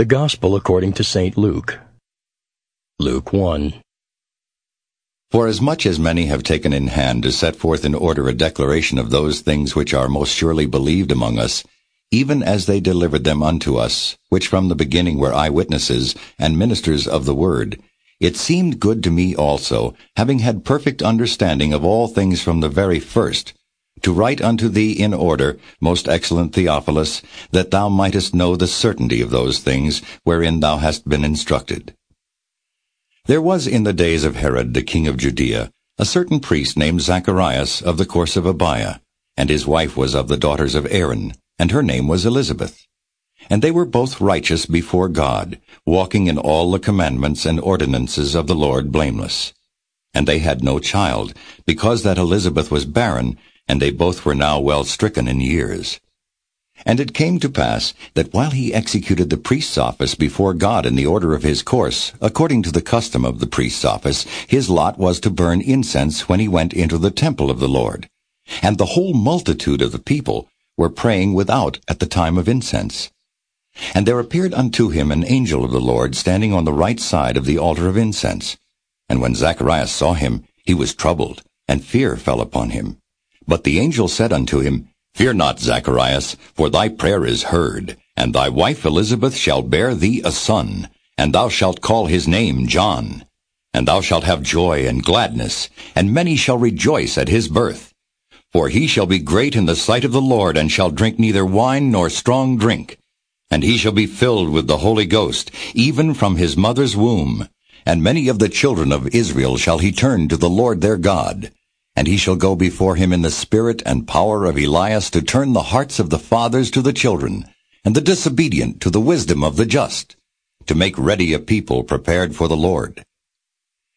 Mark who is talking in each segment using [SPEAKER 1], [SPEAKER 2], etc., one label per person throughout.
[SPEAKER 1] The Gospel according to St. Luke. Luke 1.
[SPEAKER 2] For as much as many have taken in hand to set forth in order a declaration of those things which are most surely believed among us, even as they delivered them unto us, which from the beginning were eyewitnesses and ministers of the word, it seemed good to me also, having had perfect understanding of all things from the very first, to write unto thee in order, most excellent Theophilus, that thou mightest know the certainty of those things wherein thou hast been instructed. There was in the days of Herod the king of Judea a certain priest named Zacharias of the course of Abia, and his wife was of the daughters of Aaron, and her name was Elizabeth. And they were both righteous before God, walking in all the commandments and ordinances of the Lord blameless. And they had no child, because that Elizabeth was barren, and they both were now well stricken in years. And it came to pass that while he executed the priest's office before God in the order of his course, according to the custom of the priest's office, his lot was to burn incense when he went into the temple of the Lord. And the whole multitude of the people were praying without at the time of incense. And there appeared unto him an angel of the Lord standing on the right side of the altar of incense. And when Zacharias saw him, he was troubled, and fear fell upon him. But the angel said unto him, Fear not, Zacharias, for thy prayer is heard, and thy wife Elizabeth shall bear thee a son, and thou shalt call his name John. And thou shalt have joy and gladness, and many shall rejoice at his birth. For he shall be great in the sight of the Lord, and shall drink neither wine nor strong drink. And he shall be filled with the Holy Ghost, even from his mother's womb. And many of the children of Israel shall he turn to the Lord their God. And he shall go before him in the spirit and power of Elias to turn the hearts of the fathers to the children, and the disobedient to the wisdom of the just, to make ready a people prepared for the Lord.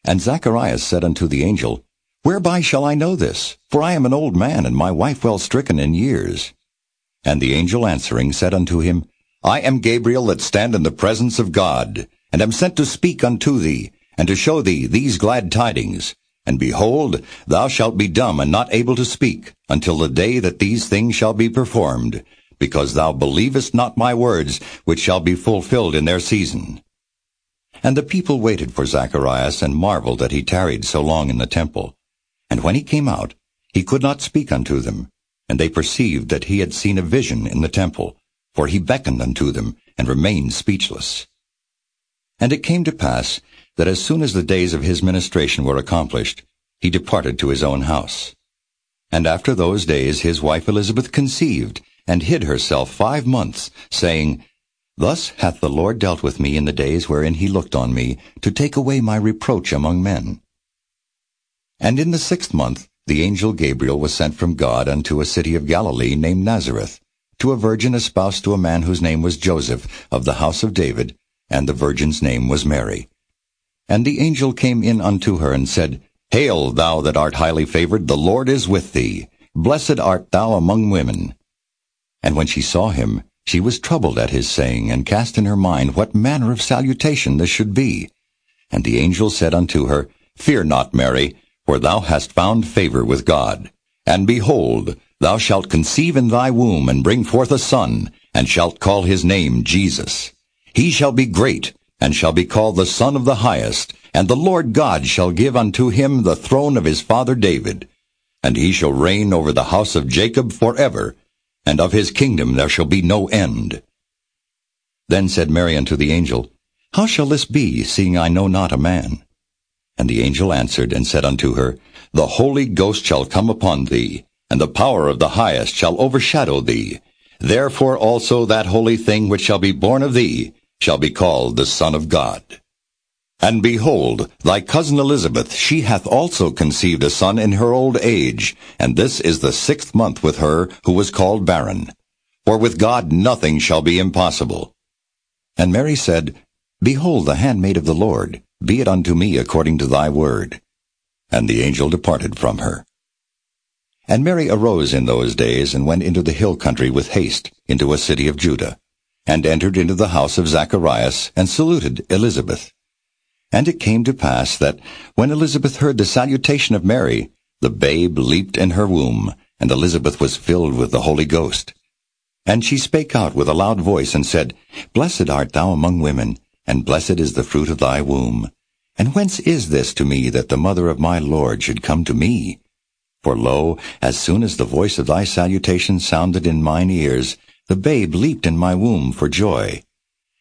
[SPEAKER 2] And Zacharias said unto the angel, Whereby shall I know this? For I am an old man, and my wife well stricken in years. And the angel answering said unto him, I am Gabriel that stand in the presence of God, and am sent to speak unto thee, and to show thee these glad tidings. And behold, thou shalt be dumb and not able to speak, until the day that these things shall be performed, because thou believest not my words, which shall be fulfilled in their season. And the people waited for Zacharias, and marveled that he tarried so long in the temple. And when he came out, he could not speak unto them. And they perceived that he had seen a vision in the temple, for he beckoned unto them, and remained speechless. And it came to pass that as soon as the days of his ministration were accomplished, he departed to his own house. And after those days his wife Elizabeth conceived, and hid herself five months, saying, Thus hath the Lord dealt with me in the days wherein he looked on me, to take away my reproach among men. And in the sixth month the angel Gabriel was sent from God unto a city of Galilee named Nazareth, to a virgin espoused to a man whose name was Joseph, of the house of David, and the virgin's name was Mary. And the angel came in unto her and said, Hail, thou that art highly favored, the Lord is with thee. Blessed art thou among women. And when she saw him, she was troubled at his saying, and cast in her mind what manner of salutation this should be. And the angel said unto her, Fear not, Mary, for thou hast found favor with God. And behold, thou shalt conceive in thy womb, and bring forth a son, and shalt call his name Jesus. He shall be great, and shall be called the Son of the Highest, and the Lord God shall give unto him the throne of his father David. And he shall reign over the house of Jacob forever, and of his kingdom there shall be no end. Then said Mary unto the angel, How shall this be, seeing I know not a man? And the angel answered and said unto her, The Holy Ghost shall come upon thee, and the power of the highest shall overshadow thee. Therefore also that holy thing which shall be born of thee shall be called the Son of God. And behold, thy cousin Elizabeth, she hath also conceived a son in her old age, and this is the sixth month with her who was called barren. For with God nothing shall be impossible. And Mary said, Behold the handmaid of the Lord, be it unto me according to thy word. And the angel departed from her. And Mary arose in those days, and went into the hill country with haste, into a city of Judah, and entered into the house of Zacharias, and saluted Elizabeth. And it came to pass that, when Elizabeth heard the salutation of Mary, the babe leaped in her womb, and Elizabeth was filled with the Holy Ghost. And she spake out with a loud voice, and said, Blessed art thou among women, and blessed is the fruit of thy womb. And whence is this to me that the mother of my Lord should come to me? For lo, as soon as the voice of thy salutation sounded in mine ears, the babe leaped in my womb for joy.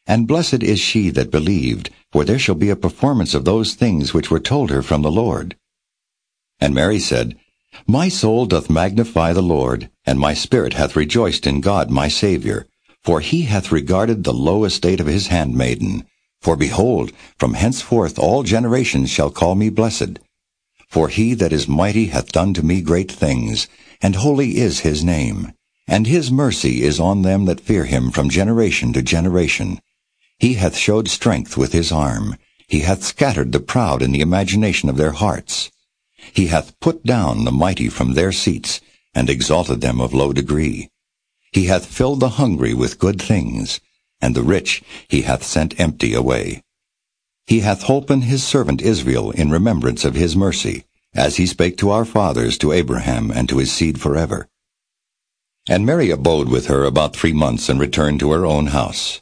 [SPEAKER 2] And blessed is she that believed, for there shall be a performance of those things which were told her from the Lord. And Mary said, My soul doth magnify the Lord, and my spirit hath rejoiced in God my Saviour, for he hath regarded the low estate of his handmaiden. For behold, from henceforth all generations shall call me blessed. For he that is mighty hath done to me great things, and holy is his name. And his mercy is on them that fear him from generation to generation. He hath showed strength with his arm. He hath scattered the proud in the imagination of their hearts. He hath put down the mighty from their seats, and exalted them of low degree. He hath filled the hungry with good things, and the rich he hath sent empty away. He hath holpen his servant Israel in remembrance of his mercy, as he spake to our fathers, to Abraham, and to his seed forever. And Mary abode with her about three months, and returned to her own house.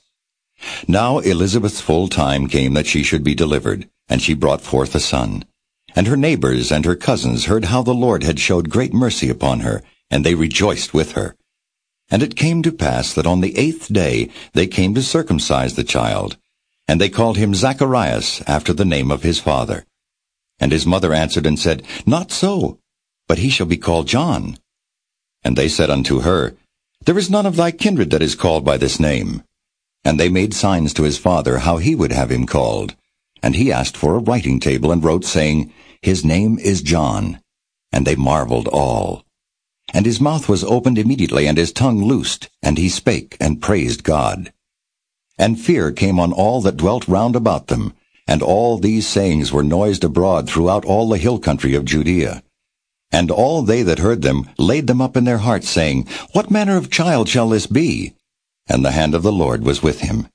[SPEAKER 2] Now Elizabeth's full time came that she should be delivered, and she brought forth a son. And her neighbors and her cousins heard how the Lord had showed great mercy upon her, and they rejoiced with her. And it came to pass that on the eighth day they came to circumcise the child. And they called him Zacharias, after the name of his father. And his mother answered and said, Not so, but he shall be called John. And they said unto her, There is none of thy kindred that is called by this name. And they made signs to his father how he would have him called. And he asked for a writing table, and wrote, saying, His name is John. And they marveled all. And his mouth was opened immediately, and his tongue loosed, and he spake, and praised God. And fear came on all that dwelt round about them, and all these sayings were noised abroad throughout all the hill country of Judea. And all they that heard them laid them up in their hearts, saying, What manner of child shall this be? And the hand of the Lord was with him.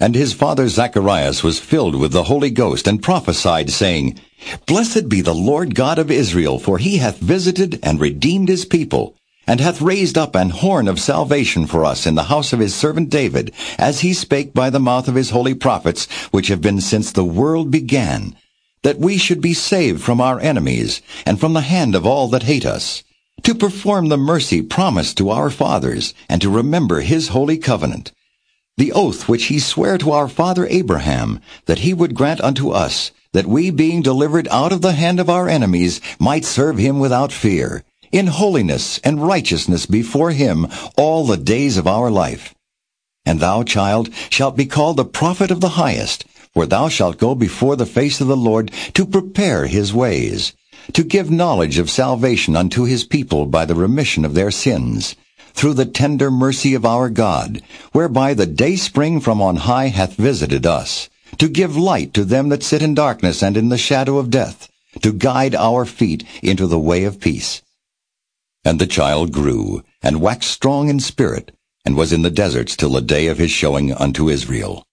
[SPEAKER 2] And his father Zacharias was filled with the Holy Ghost, and prophesied, saying, Blessed be the Lord God of Israel, for he hath visited and redeemed his people, and hath raised up an horn of salvation for us in the house of his servant David, as he spake by the mouth of his holy prophets, which have been since the world began, that we should be saved from our enemies, and from the hand of all that hate us, to perform the mercy promised to our fathers, and to remember his holy covenant, the oath which he sware to our father Abraham, that he would grant unto us, that we being delivered out of the hand of our enemies might serve him without fear, in holiness and righteousness before him all the days of our life. And thou, child, shalt be called the prophet of the highest, for thou shalt go before the face of the Lord to prepare his ways, to give knowledge of salvation unto his people by the remission of their sins, through the tender mercy of our God, whereby the day spring from on high hath visited us, to give light to them that sit in darkness and in the shadow of death, to guide our feet into the way of peace. And the child grew, and waxed strong in spirit, and was in the deserts till the day of his showing unto Israel.